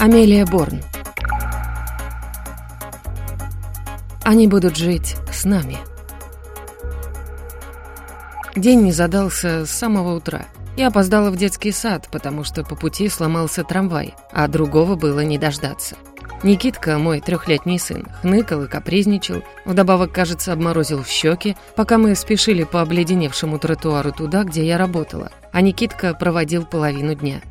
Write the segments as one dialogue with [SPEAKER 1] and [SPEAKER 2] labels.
[SPEAKER 1] Амелия Борн. Они будут жить с нами. День не задался с самого утра. Я опоздала в детский сад, потому что по пути сломался трамвай, а другого было не дождаться. Никитка, мой трехлетний сын, хныкал и капризничал, вдобавок, кажется, обморозил в щеки, пока мы спешили по обледеневшему тротуару туда, где я работала, а Никитка проводил половину дня.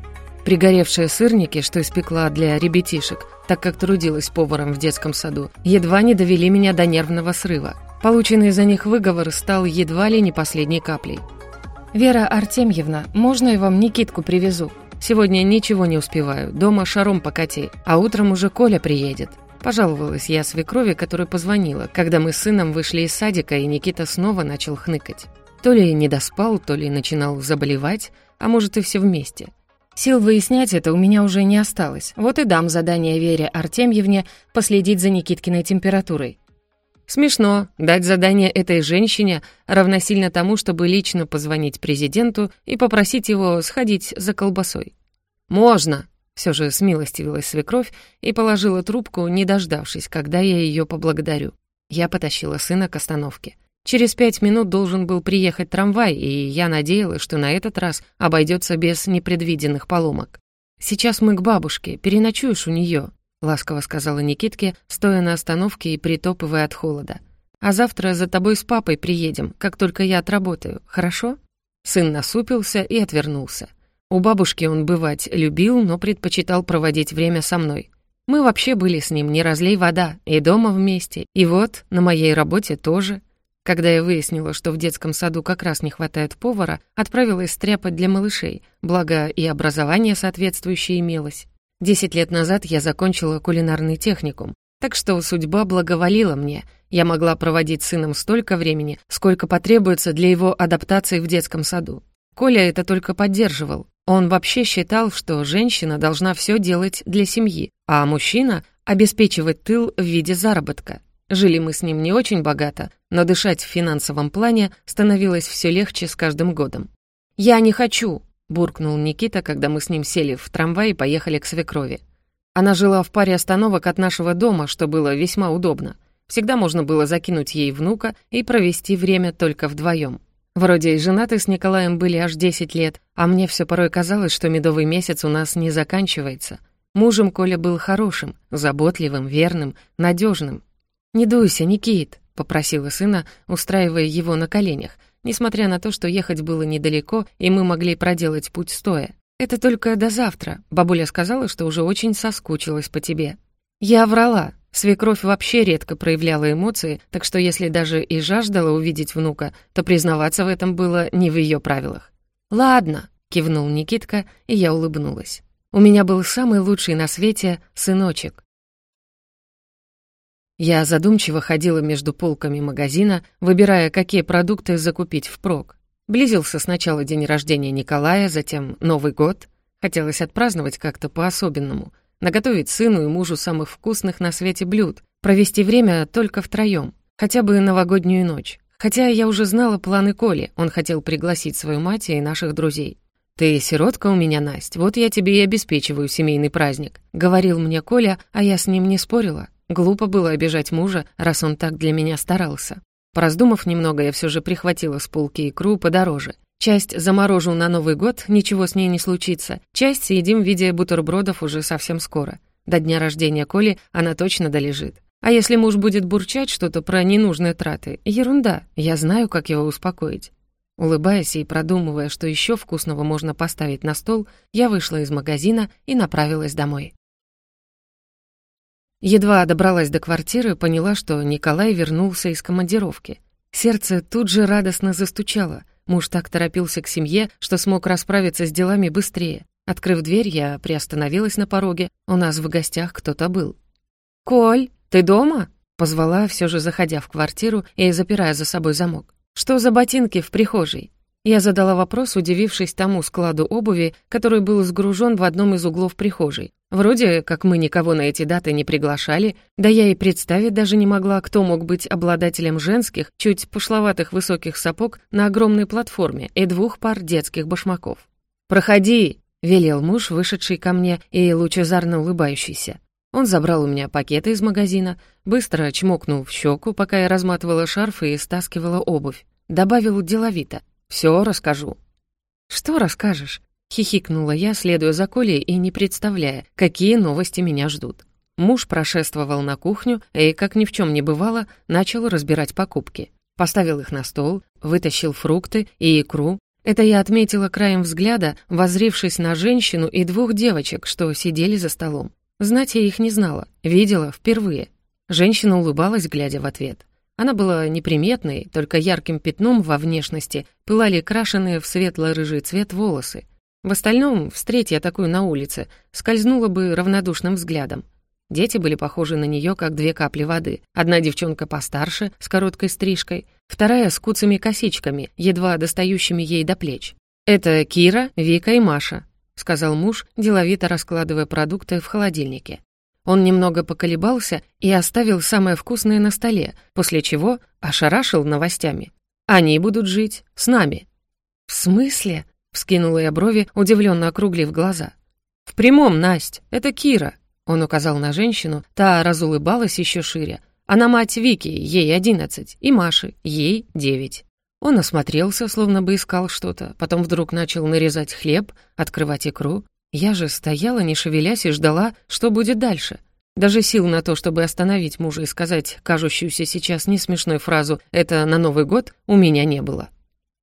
[SPEAKER 1] Пригоревшие сырники, что испекла для ребятишек, так как трудилась поваром в детском саду, едва не довели меня до нервного срыва. Полученный за них выговор стал едва ли не последней каплей. «Вера Артемьевна, можно я вам Никитку привезу? Сегодня ничего не успеваю, дома шаром покати, а утром уже Коля приедет». Пожаловалась я свекрови, которая позвонила, когда мы с сыном вышли из садика, и Никита снова начал хныкать. То ли не доспал, то ли начинал заболевать, а может и все вместе. Сил выяснять это у меня уже не осталось. Вот и дам задание Вере Артемьевне последить за Никиткиной температурой. Смешно. Дать задание этой женщине равносильно тому, чтобы лично позвонить президенту и попросить его сходить за колбасой. «Можно!» — все же смилостивилась свекровь и положила трубку, не дождавшись, когда я ее поблагодарю. Я потащила сына к остановке. Через пять минут должен был приехать трамвай, и я надеялась, что на этот раз обойдется без непредвиденных поломок. «Сейчас мы к бабушке, переночуешь у нее, — ласково сказала Никитке, стоя на остановке и притопывая от холода. «А завтра за тобой с папой приедем, как только я отработаю, хорошо?» Сын насупился и отвернулся. У бабушки он бывать любил, но предпочитал проводить время со мной. Мы вообще были с ним не разлей вода, и дома вместе, и вот, на моей работе тоже. Когда я выяснила, что в детском саду как раз не хватает повара, отправилась стряпать для малышей, благо и образование соответствующее имелось. Десять лет назад я закончила кулинарный техникум, так что судьба благоволила мне. Я могла проводить с сыном столько времени, сколько потребуется для его адаптации в детском саду. Коля это только поддерживал. Он вообще считал, что женщина должна все делать для семьи, а мужчина — обеспечивать тыл в виде заработка. Жили мы с ним не очень богато, но дышать в финансовом плане становилось все легче с каждым годом. «Я не хочу!» буркнул Никита, когда мы с ним сели в трамвай и поехали к свекрови. Она жила в паре остановок от нашего дома, что было весьма удобно. Всегда можно было закинуть ей внука и провести время только вдвоем. Вроде и женаты с Николаем были аж 10 лет, а мне все порой казалось, что медовый месяц у нас не заканчивается. Мужем Коля был хорошим, заботливым, верным, надежным. «Не дуйся, Никит», — попросила сына, устраивая его на коленях — несмотря на то, что ехать было недалеко, и мы могли проделать путь стоя. «Это только до завтра. Бабуля сказала, что уже очень соскучилась по тебе». Я врала. Свекровь вообще редко проявляла эмоции, так что если даже и жаждала увидеть внука, то признаваться в этом было не в ее правилах. «Ладно», — кивнул Никитка, и я улыбнулась. «У меня был самый лучший на свете сыночек. Я задумчиво ходила между полками магазина, выбирая, какие продукты закупить впрок. Близился сначала день рождения Николая, затем Новый год. Хотелось отпраздновать как-то по-особенному. Наготовить сыну и мужу самых вкусных на свете блюд. Провести время только втроём. Хотя бы новогоднюю ночь. Хотя я уже знала планы Коли. Он хотел пригласить свою мать и наших друзей. «Ты сиротка у меня, Насть, вот я тебе и обеспечиваю семейный праздник», — говорил мне Коля, а я с ним не спорила. Глупо было обижать мужа, раз он так для меня старался. Пораздумав немного, я все же прихватила с полки икру подороже. Часть заморожу на Новый год, ничего с ней не случится. Часть съедим в виде бутербродов уже совсем скоро. До дня рождения Коли она точно долежит. А если муж будет бурчать что-то про ненужные траты, ерунда, я знаю, как его успокоить. Улыбаясь и продумывая, что еще вкусного можно поставить на стол, я вышла из магазина и направилась домой. Едва добралась до квартиры, поняла, что Николай вернулся из командировки. Сердце тут же радостно застучало. Муж так торопился к семье, что смог расправиться с делами быстрее. Открыв дверь, я приостановилась на пороге. У нас в гостях кто-то был. «Коль, ты дома?» — позвала, все же заходя в квартиру и запирая за собой замок. «Что за ботинки в прихожей?» Я задала вопрос, удивившись тому складу обуви, который был сгружен в одном из углов прихожей. Вроде как мы никого на эти даты не приглашали, да я и представить даже не могла, кто мог быть обладателем женских, чуть пошловатых высоких сапог на огромной платформе и двух пар детских башмаков. «Проходи!» — велел муж, вышедший ко мне и лучезарно улыбающийся. Он забрал у меня пакеты из магазина, быстро чмокнул в щеку, пока я разматывала шарф и стаскивала обувь. Добавил деловито. «Все расскажу». «Что расскажешь?» — хихикнула я, следуя за Колей и не представляя, какие новости меня ждут. Муж прошествовал на кухню и, как ни в чем не бывало, начал разбирать покупки. Поставил их на стол, вытащил фрукты и икру. Это я отметила краем взгляда, возрившись на женщину и двух девочек, что сидели за столом. Знать я их не знала, видела впервые. Женщина улыбалась, глядя в ответ. Она была неприметной, только ярким пятном во внешности пылали крашеные в светло-рыжий цвет волосы. В остальном, встреть я такую на улице, скользнула бы равнодушным взглядом. Дети были похожи на нее, как две капли воды. Одна девчонка постарше, с короткой стрижкой, вторая с куцами косичками, едва достающими ей до плеч. «Это Кира, Вика и Маша», — сказал муж, деловито раскладывая продукты в холодильнике. Он немного поколебался и оставил самое вкусное на столе, после чего ошарашил новостями. «Они будут жить с нами». «В смысле?» — вскинула я брови, удивленно округлив глаза. «В прямом, Насть, это Кира», — он указал на женщину, та разулыбалась еще шире. «Она мать Вики, ей одиннадцать, и Маши, ей девять». Он осмотрелся, словно бы искал что-то, потом вдруг начал нарезать хлеб, открывать икру. Я же стояла, не шевелясь, и ждала, что будет дальше. Даже сил на то, чтобы остановить мужа и сказать кажущуюся сейчас несмешной фразу «это на Новый год» у меня не было.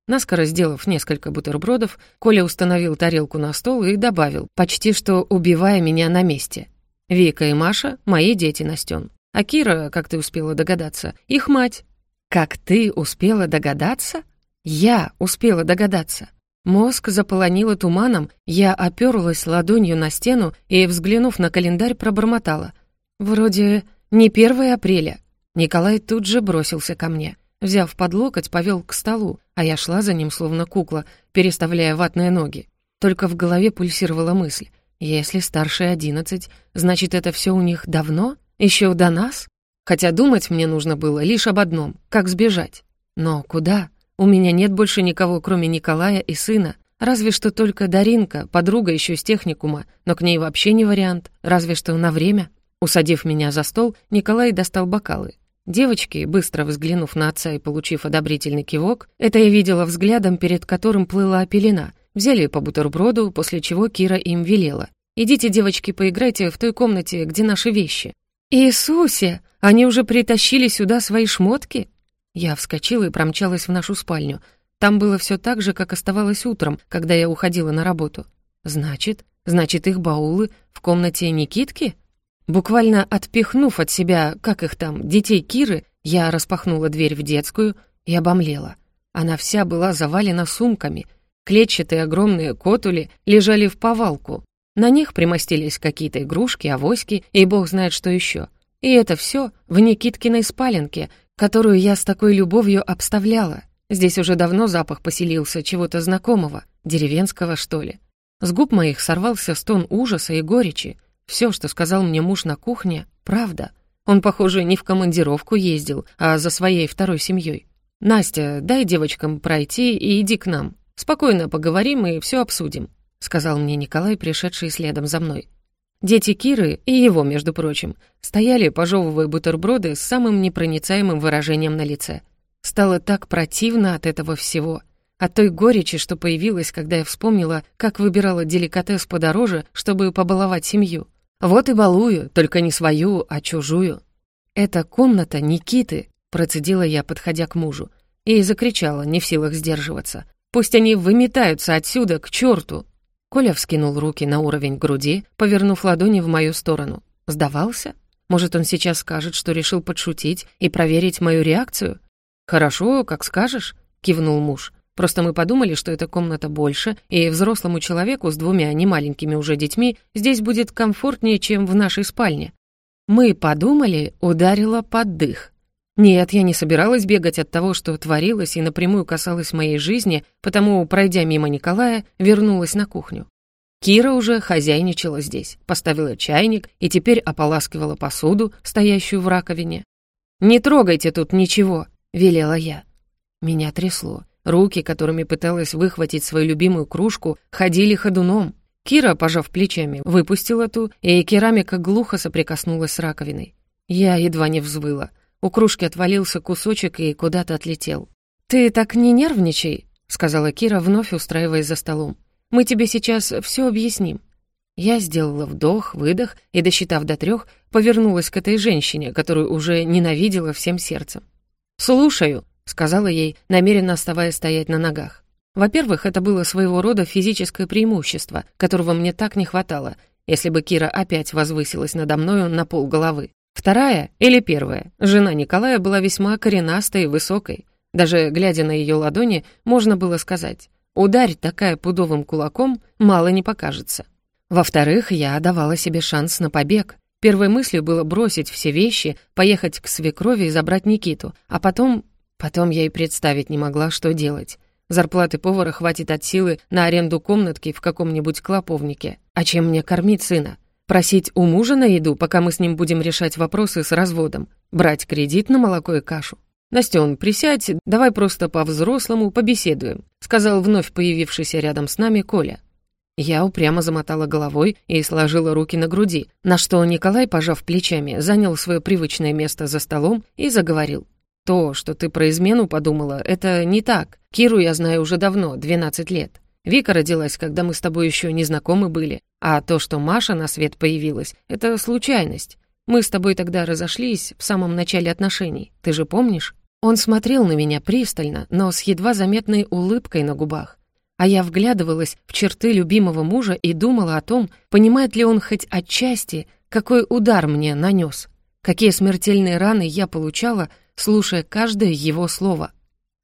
[SPEAKER 1] Наскоро сделав несколько бутербродов, Коля установил тарелку на стол и добавил, почти что убивая меня на месте. «Вика и Маша — мои дети, Настен. А Кира, как ты успела догадаться, их мать». «Как ты успела догадаться?» «Я успела догадаться». Мозг заполонило туманом, я оперлась ладонью на стену и, взглянув на календарь, пробормотала. «Вроде не 1 апреля». Николай тут же бросился ко мне. Взяв под локоть, повел к столу, а я шла за ним, словно кукла, переставляя ватные ноги. Только в голове пульсировала мысль. Если старший одиннадцать, значит, это все у них давно? Еще до нас? Хотя думать мне нужно было лишь об одном — как сбежать. Но куда? У меня нет больше никого, кроме Николая и сына. Разве что только Даринка, подруга еще с техникума, но к ней вообще не вариант, разве что на время. Усадив меня за стол, Николай достал бокалы. Девочки, быстро взглянув на отца и получив одобрительный кивок, это я видела взглядом, перед которым плыла пелена, взяли по бутерброду, после чего Кира им велела. «Идите, девочки, поиграйте в той комнате, где наши вещи». «Иисусе! Они уже притащили сюда свои шмотки?» Я вскочила и промчалась в нашу спальню. Там было все так же, как оставалось утром, когда я уходила на работу. Значит, значит, их баулы в комнате Никитки? Буквально отпихнув от себя, как их там, детей Киры, я распахнула дверь в детскую и обомлела. Она вся была завалена сумками. Клетчатые огромные котули лежали в повалку. На них примостились какие-то игрушки, авоськи и бог знает что еще. И это все в Никиткиной спаленке, которую я с такой любовью обставляла. Здесь уже давно запах поселился чего-то знакомого, деревенского, что ли. С губ моих сорвался стон ужаса и горечи. Все, что сказал мне муж на кухне, правда. Он, похоже, не в командировку ездил, а за своей второй семьей. «Настя, дай девочкам пройти и иди к нам. Спокойно поговорим и все обсудим», — сказал мне Николай, пришедший следом за мной. Дети Киры, и его, между прочим, стояли, пожевывая бутерброды с самым непроницаемым выражением на лице. Стало так противно от этого всего. От той горечи, что появилась, когда я вспомнила, как выбирала деликатес подороже, чтобы побаловать семью. Вот и балую, только не свою, а чужую. «Это комната Никиты», — процедила я, подходя к мужу, и закричала, не в силах сдерживаться. «Пусть они выметаются отсюда, к черту!» Коля вскинул руки на уровень груди, повернув ладони в мою сторону. Сдавался? Может, он сейчас скажет, что решил подшутить и проверить мою реакцию? «Хорошо, как скажешь», — кивнул муж. «Просто мы подумали, что эта комната больше, и взрослому человеку с двумя немаленькими уже детьми здесь будет комфортнее, чем в нашей спальне». «Мы подумали» ударила под дых. Нет, я не собиралась бегать от того, что творилось и напрямую касалось моей жизни, потому, пройдя мимо Николая, вернулась на кухню. Кира уже хозяйничала здесь, поставила чайник и теперь ополаскивала посуду, стоящую в раковине. «Не трогайте тут ничего», — велела я. Меня трясло. Руки, которыми пыталась выхватить свою любимую кружку, ходили ходуном. Кира, пожав плечами, выпустила ту, и керамика глухо соприкоснулась с раковиной. Я едва не взвыла. У кружки отвалился кусочек и куда-то отлетел. «Ты так не нервничай», — сказала Кира, вновь устраиваясь за столом. «Мы тебе сейчас все объясним». Я сделала вдох, выдох и, досчитав до трех, повернулась к этой женщине, которую уже ненавидела всем сердцем. «Слушаю», — сказала ей, намеренно оставаясь стоять на ногах. Во-первых, это было своего рода физическое преимущество, которого мне так не хватало, если бы Кира опять возвысилась надо мною на пол головы. Вторая, или первая, жена Николая была весьма коренастой и высокой. Даже глядя на ее ладони, можно было сказать, ударь такая пудовым кулаком, мало не покажется. Во-вторых, я давала себе шанс на побег. Первой мыслью было бросить все вещи, поехать к свекрови и забрать Никиту, а потом... Потом я и представить не могла, что делать. Зарплаты повара хватит от силы на аренду комнатки в каком-нибудь клоповнике. А чем мне кормить сына? Просить у мужа на еду, пока мы с ним будем решать вопросы с разводом? Брать кредит на молоко и кашу? «Настен, присядь, давай просто по-взрослому побеседуем», сказал вновь появившийся рядом с нами Коля. Я упрямо замотала головой и сложила руки на груди, на что Николай, пожав плечами, занял свое привычное место за столом и заговорил. То, что ты про измену подумала, это не так. Киру я знаю уже давно, 12 лет. Вика родилась, когда мы с тобой еще не знакомы были. А то, что Маша на свет появилась, это случайность. Мы с тобой тогда разошлись в самом начале отношений. Ты же помнишь? Он смотрел на меня пристально, но с едва заметной улыбкой на губах. А я вглядывалась в черты любимого мужа и думала о том, понимает ли он хоть отчасти, какой удар мне нанес, какие смертельные раны я получала, слушая каждое его слово.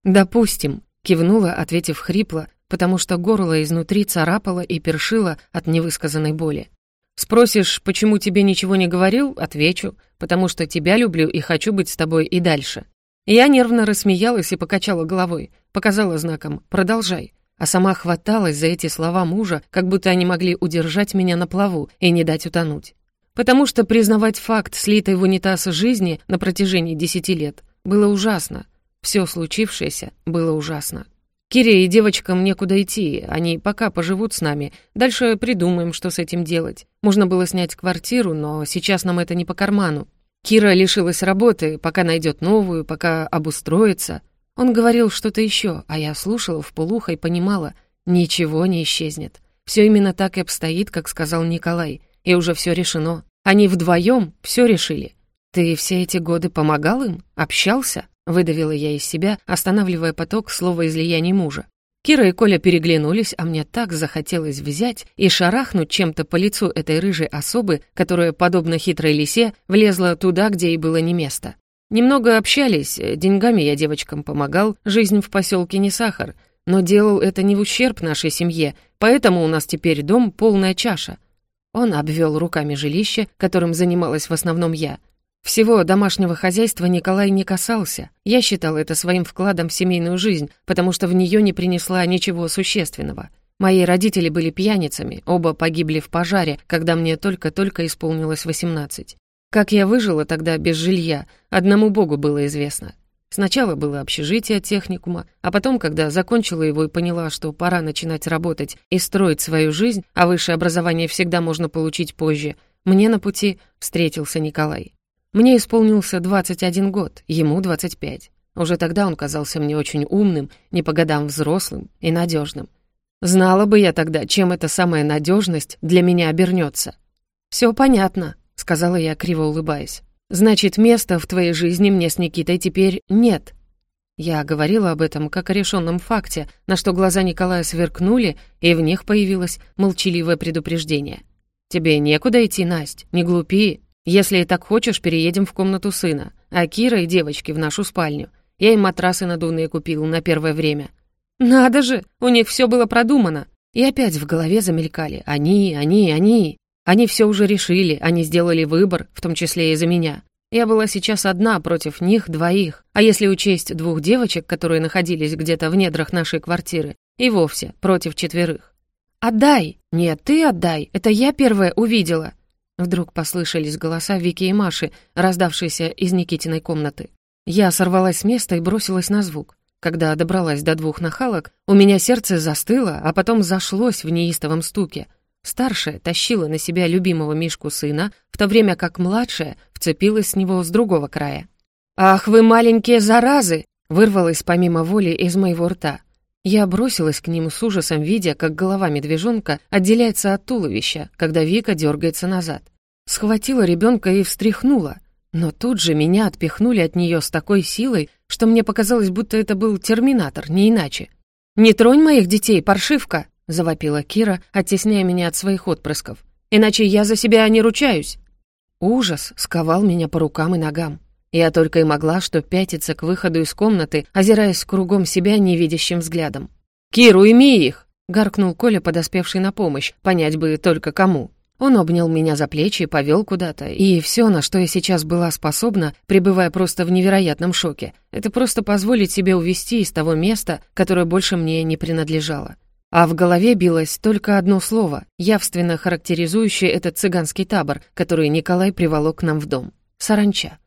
[SPEAKER 1] «Допустим», — кивнула, ответив хрипло, потому что горло изнутри царапало и першило от невысказанной боли. «Спросишь, почему тебе ничего не говорил?» Отвечу, «потому что тебя люблю и хочу быть с тобой и дальше». Я нервно рассмеялась и покачала головой, показала знаком «продолжай», а сама хваталась за эти слова мужа, как будто они могли удержать меня на плаву и не дать утонуть. Потому что признавать факт слитой в унитаз жизни на протяжении десяти лет было ужасно. Все случившееся было ужасно. Кире и девочкам некуда идти, они пока поживут с нами. Дальше придумаем, что с этим делать. Можно было снять квартиру, но сейчас нам это не по карману. Кира лишилась работы, пока найдет новую, пока обустроится. Он говорил что-то еще, а я слушала в полухо и понимала, ничего не исчезнет. Все именно так и обстоит, как сказал Николай — и уже все решено. Они вдвоем все решили. Ты все эти годы помогал им? Общался?» Выдавила я из себя, останавливая поток слова излияний мужа. Кира и Коля переглянулись, а мне так захотелось взять и шарахнуть чем-то по лицу этой рыжей особы, которая, подобно хитрой лисе, влезла туда, где ей было не место. Немного общались, деньгами я девочкам помогал, жизнь в поселке не сахар, но делал это не в ущерб нашей семье, поэтому у нас теперь дом полная чаша. Он обвел руками жилище, которым занималась в основном я. Всего домашнего хозяйства Николай не касался. Я считал это своим вкладом в семейную жизнь, потому что в нее не принесла ничего существенного. Мои родители были пьяницами, оба погибли в пожаре, когда мне только-только исполнилось 18. Как я выжила тогда без жилья, одному богу было известно. Сначала было общежитие техникума, а потом, когда закончила его и поняла, что пора начинать работать и строить свою жизнь, а высшее образование всегда можно получить позже, мне на пути встретился Николай. Мне исполнился 21 год, ему 25. Уже тогда он казался мне очень умным, не по годам взрослым и надежным. Знала бы я тогда, чем эта самая надежность для меня обернется. Все понятно», — сказала я, криво улыбаясь. Значит, места в твоей жизни мне с Никитой теперь нет. Я говорила об этом как о решенном факте, на что глаза Николая сверкнули, и в них появилось молчаливое предупреждение. «Тебе некуда идти, Насть, не глупи. Если и так хочешь, переедем в комнату сына, а Кира и девочки в нашу спальню. Я им матрасы надувные купил на первое время». «Надо же, у них все было продумано!» И опять в голове замелькали «они, они, они». Они все уже решили, они сделали выбор, в том числе и за меня. Я была сейчас одна против них двоих, а если учесть двух девочек, которые находились где-то в недрах нашей квартиры, и вовсе против четверых. «Отдай!» «Нет, ты отдай! Это я первая увидела!» Вдруг послышались голоса Вики и Маши, раздавшиеся из Никитиной комнаты. Я сорвалась с места и бросилась на звук. Когда добралась до двух нахалок, у меня сердце застыло, а потом зашлось в неистовом стуке — Старшая тащила на себя любимого Мишку сына, в то время как младшая вцепилась с него с другого края. «Ах вы маленькие заразы!» вырвалось помимо воли из моего рта. Я бросилась к ним с ужасом, видя, как голова медвежонка отделяется от туловища, когда Вика дергается назад. Схватила ребенка и встряхнула, но тут же меня отпихнули от нее с такой силой, что мне показалось, будто это был терминатор, не иначе. «Не тронь моих детей, паршивка!» — завопила Кира, оттесняя меня от своих отпрысков. «Иначе я за себя не ручаюсь!» Ужас сковал меня по рукам и ногам. Я только и могла что пятиться к выходу из комнаты, озираясь кругом себя невидящим взглядом. «Кир, уйми их!» — гаркнул Коля, подоспевший на помощь, понять бы только кому. Он обнял меня за плечи, повел куда-то, и все, на что я сейчас была способна, пребывая просто в невероятном шоке, это просто позволить себе увести из того места, которое больше мне не принадлежало. А в голове билось только одно слово, явственно характеризующее этот цыганский табор, который Николай приволок к нам в дом. Саранча.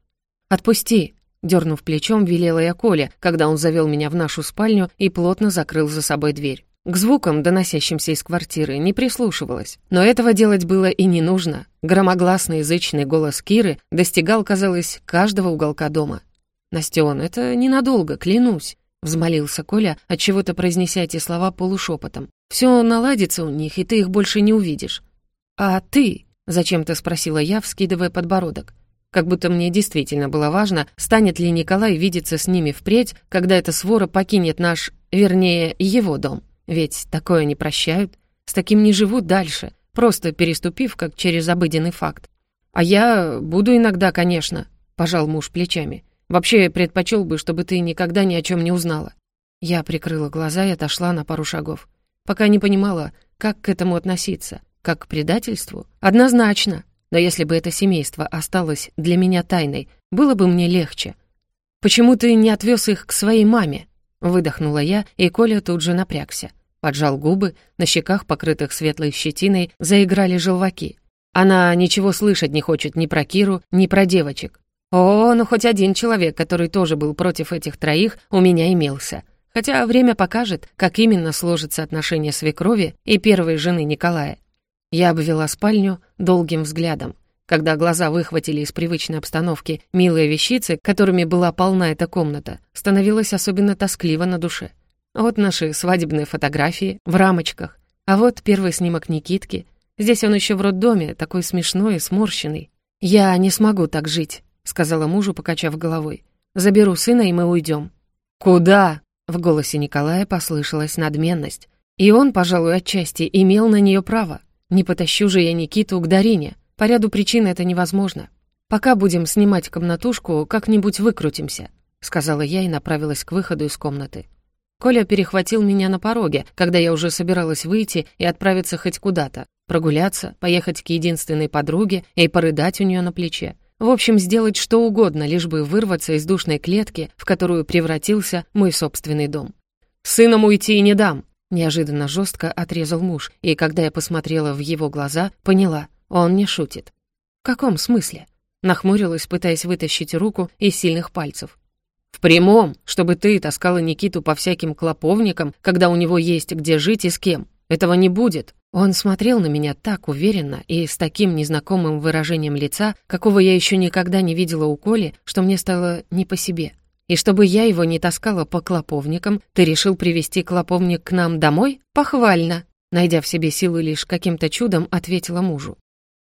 [SPEAKER 1] «Отпусти!» — дернув плечом, велела я Коле, когда он завел меня в нашу спальню и плотно закрыл за собой дверь. К звукам, доносящимся из квартиры, не прислушивалась. Но этого делать было и не нужно. Громогласный язычный голос Киры достигал, казалось, каждого уголка дома. «Настен, это ненадолго, клянусь», — взмолился Коля, отчего-то произнеся эти слова полушепотом. «Все наладится у них, и ты их больше не увидишь». «А ты?» — зачем-то спросила я, вскидывая подбородок. Как будто мне действительно было важно, станет ли Николай видеться с ними впредь, когда эта свора покинет наш, вернее, его дом. Ведь такое не прощают, с таким не живут дальше, просто переступив как через обыденный факт. «А я буду иногда, конечно», — пожал муж плечами. «Вообще предпочел бы, чтобы ты никогда ни о чем не узнала». Я прикрыла глаза и отошла на пару шагов. Пока не понимала, как к этому относиться. Как к предательству? Однозначно. Но если бы это семейство осталось для меня тайной, было бы мне легче. «Почему ты не отвез их к своей маме?» Выдохнула я, и Коля тут же напрягся. Поджал губы, на щеках, покрытых светлой щетиной, заиграли желваки. Она ничего слышать не хочет ни про Киру, ни про девочек. О, ну хоть один человек, который тоже был против этих троих, у меня имелся. Хотя время покажет, как именно сложится отношение свекрови и первой жены Николая. Я обвела спальню долгим взглядом. Когда глаза выхватили из привычной обстановки милые вещицы, которыми была полна эта комната, становилось особенно тоскливо на душе. Вот наши свадебные фотографии в рамочках, а вот первый снимок Никитки. Здесь он еще в роддоме, такой смешной и сморщенный. «Я не смогу так жить», — сказала мужу, покачав головой. «Заберу сына, и мы уйдем». «Куда?» — в голосе Николая послышалась надменность. И он, пожалуй, отчасти имел на нее право. «Не потащу же я Никиту к Дарине. По ряду причин это невозможно. Пока будем снимать комнатушку, как-нибудь выкрутимся», — сказала я и направилась к выходу из комнаты. Коля перехватил меня на пороге, когда я уже собиралась выйти и отправиться хоть куда-то, прогуляться, поехать к единственной подруге и порыдать у нее на плече. В общем, сделать что угодно, лишь бы вырваться из душной клетки, в которую превратился мой собственный дом. «Сыном уйти не дам!» Неожиданно жестко отрезал муж, и когда я посмотрела в его глаза, поняла, он не шутит. «В каком смысле?» Нахмурилась, пытаясь вытащить руку из сильных пальцев. «В прямом, чтобы ты таскала Никиту по всяким клоповникам, когда у него есть где жить и с кем. Этого не будет». Он смотрел на меня так уверенно и с таким незнакомым выражением лица, какого я еще никогда не видела у Коли, что мне стало не по себе. И чтобы я его не таскала по клоповникам, ты решил привести клоповник к нам домой? Похвально!» Найдя в себе силы лишь каким-то чудом, ответила мужу.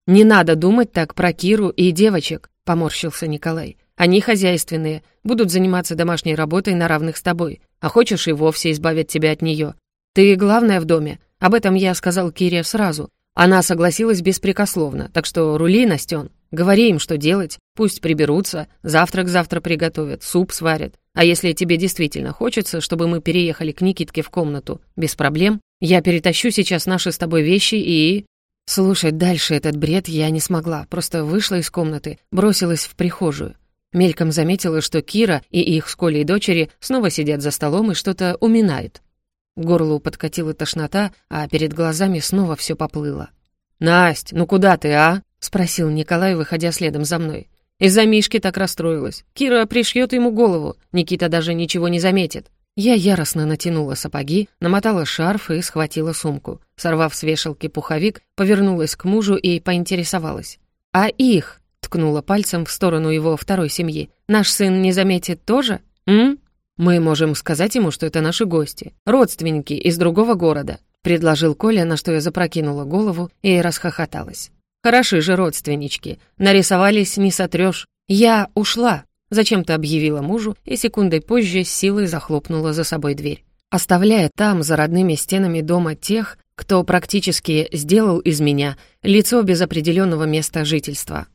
[SPEAKER 1] «Не надо думать так про Киру и девочек», — поморщился Николай. «Они хозяйственные, будут заниматься домашней работой на равных с тобой, а хочешь и вовсе избавить тебя от нее. Ты главная в доме, об этом я сказал Кире сразу. Она согласилась беспрекословно, так что рули, Настен, говори им, что делать, пусть приберутся, завтрак завтра приготовят, суп сварят. А если тебе действительно хочется, чтобы мы переехали к Никитке в комнату, без проблем, я перетащу сейчас наши с тобой вещи и...» Слушать дальше этот бред я не смогла, просто вышла из комнаты, бросилась в прихожую. Мельком заметила, что Кира и их с Колей дочери снова сидят за столом и что-то уминают. Горлу подкатила тошнота, а перед глазами снова все поплыло. «Насть, ну куда ты, а?» — спросил Николай, выходя следом за мной. Из-за Мишки так расстроилась. Кира пришьет ему голову, Никита даже ничего не заметит. Я яростно натянула сапоги, намотала шарф и схватила сумку. Сорвав с вешалки пуховик, повернулась к мужу и поинтересовалась. «А их?» — ткнула пальцем в сторону его второй семьи. «Наш сын не заметит тоже? М? Мы можем сказать ему, что это наши гости, родственники из другого города», — предложил Коля, на что я запрокинула голову и расхохоталась. «Хороши же родственнички. Нарисовались, не сотрёшь. Я ушла», Зачем-то объявила мужу и секундой позже силой захлопнула за собой дверь, оставляя там, за родными стенами дома тех, кто практически сделал из меня лицо без определенного места жительства.